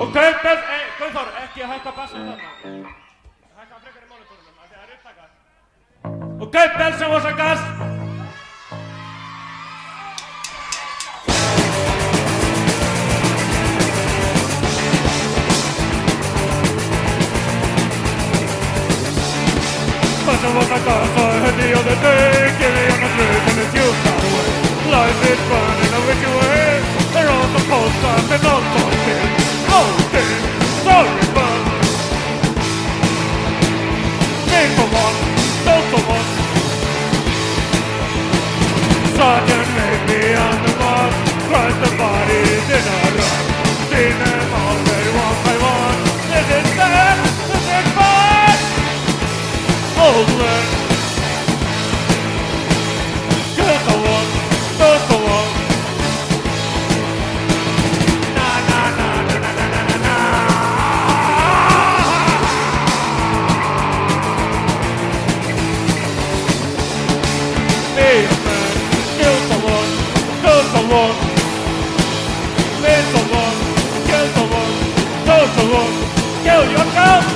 Och Gunther, eh, Gunther, ekki að hætta bassin þarna. Hækka frekar í monitorunum, af því það er upptakað. Og Gunther sem var svo gast. Som was like us on the other day Killing on the truth and it's you Life is burning a wicked way They're on the post and they're not Sergeant laid me on the bodies in a. Seen them all one by one. Is it? Is it fun? Kill Kill your cow.